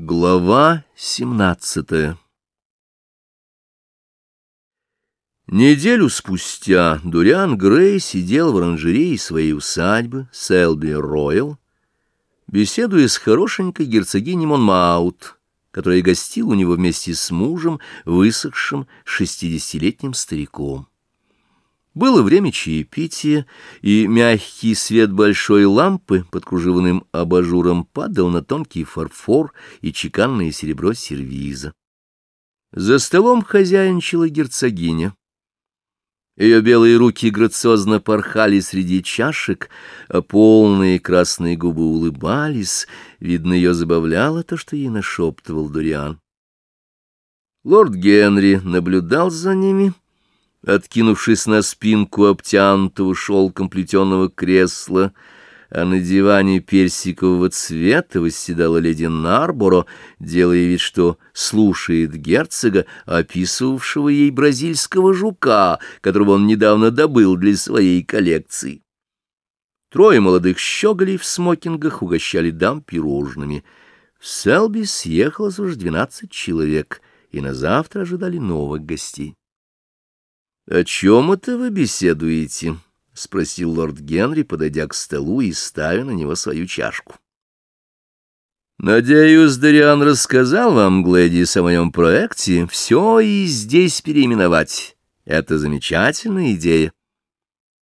Глава семнадцатая Неделю спустя Дуриан Грей сидел в оранжерее своей усадьбы Селби Роял, беседуя с хорошенькой герцогиней Монмаут, которая гостила у него вместе с мужем, высохшим шестидесятилетним стариком. Было время чаепития, и мягкий свет большой лампы под кружевным абажуром падал на тонкий фарфор и чеканное серебро сервиза. За столом хозяйничала герцогиня. Ее белые руки грациозно порхали среди чашек, а полные красные губы улыбались. Видно, ее забавляло то, что ей нашептывал Дуриан. Лорд Генри наблюдал за ними — откинувшись на спинку обтянутого шелком плетеного кресла, а на диване персикового цвета восседала леди Нарборо, делая вид, что слушает герцога, описывавшего ей бразильского жука, которого он недавно добыл для своей коллекции. Трое молодых щеголей в смокингах угощали дам пирожными. В Селби съехалось уже двенадцать человек, и на завтра ожидали новых гостей. — О чем это вы беседуете? — спросил лорд Генри, подойдя к столу и ставя на него свою чашку. — Надеюсь, Дариан рассказал вам, Глэдис, о моем проекте. Все и здесь переименовать. Это замечательная идея.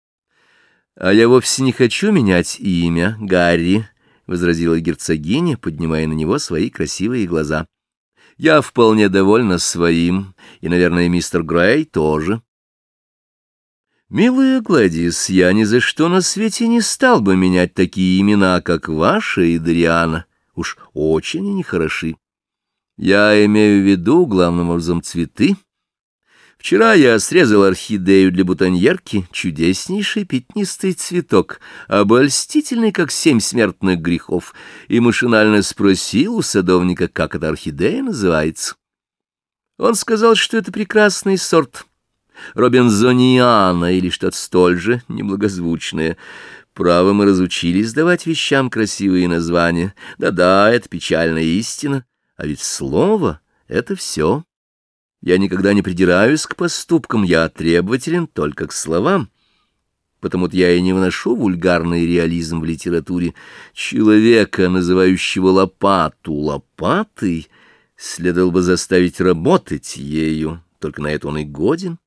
— А я вовсе не хочу менять имя, Гарри, — возразила герцогиня, поднимая на него свои красивые глаза. — Я вполне довольна своим, и, наверное, мистер Грей тоже. — «Милая Гладис, я ни за что на свете не стал бы менять такие имена, как ваша и Дриана. Уж очень они хороши. Я имею в виду, главным образом, цветы. Вчера я срезал орхидею для бутоньерки, чудеснейший пятнистый цветок, обольстительный, как семь смертных грехов, и машинально спросил у садовника, как эта орхидея называется. Он сказал, что это прекрасный сорт — Робинзониана или что-то столь же неблагозвучное. Право мы разучились давать вещам красивые названия. Да-да, это печальная истина. А ведь слово — это все. Я никогда не придираюсь к поступкам, я требователен только к словам. Потому-то я и не вношу вульгарный реализм в литературе. Человека, называющего лопату лопатой, следовало бы заставить работать ею, только на это он и годен.